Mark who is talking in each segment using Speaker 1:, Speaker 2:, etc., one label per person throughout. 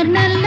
Speaker 1: Colonel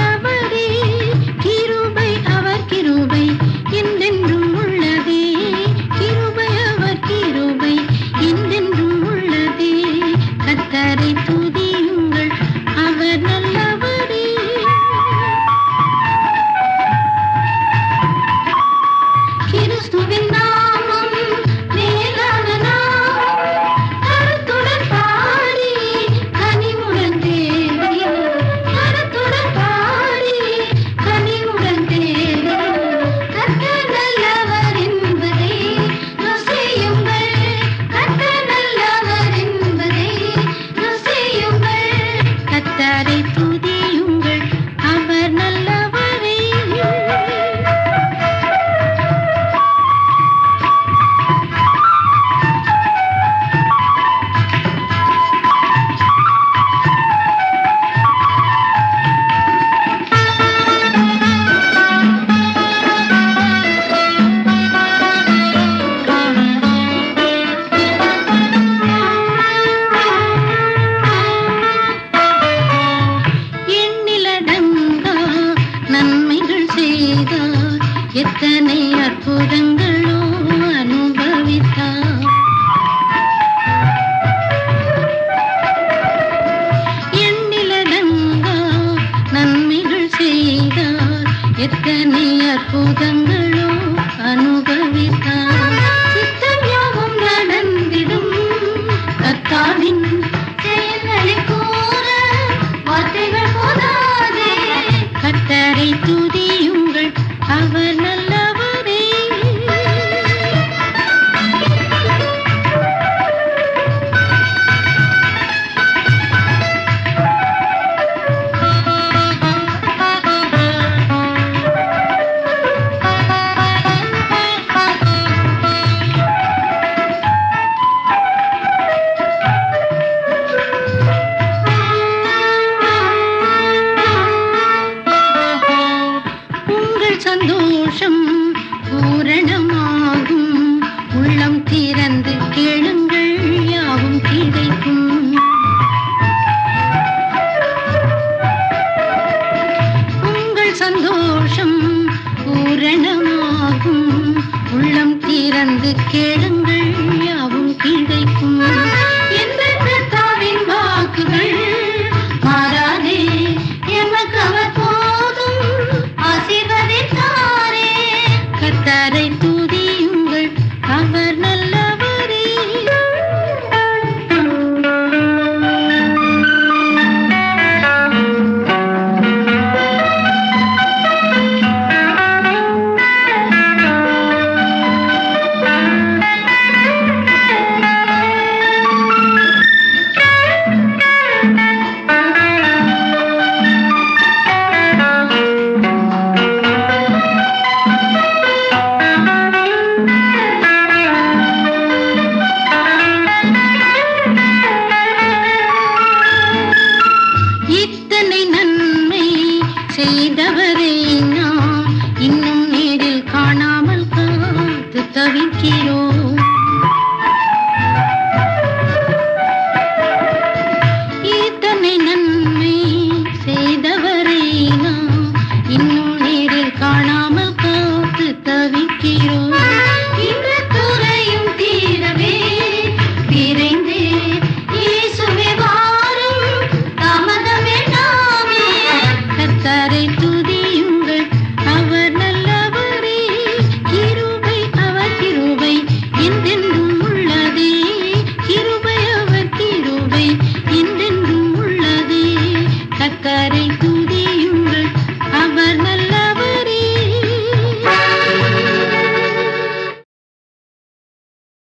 Speaker 1: நன்மைகள் செய்தார் எத்தனை அற்புதங்களோ அனுபவித்தார் எண்ணிலடங்கா நன்மைகள் செய்தார் எத்தனை அற்புதங்கள் சந்தோஷம் பூரணமாகும். உள்ளம் திறந்து கேளுங்கள் யாவும் கிடைக்கும். வாக்குகள். மாறாதே எனக்கு அவர் போதும். ஆசீர்வதித்தாரே. கத்தாரே தவிக்கிறோம் இத்தனை நன்மை செய்தவரை நாம் இன்னும் நேரில் காணாமல் பார்த்து தவிக்கிறோம் இந்த துறையும் தீரவே விரைந்தே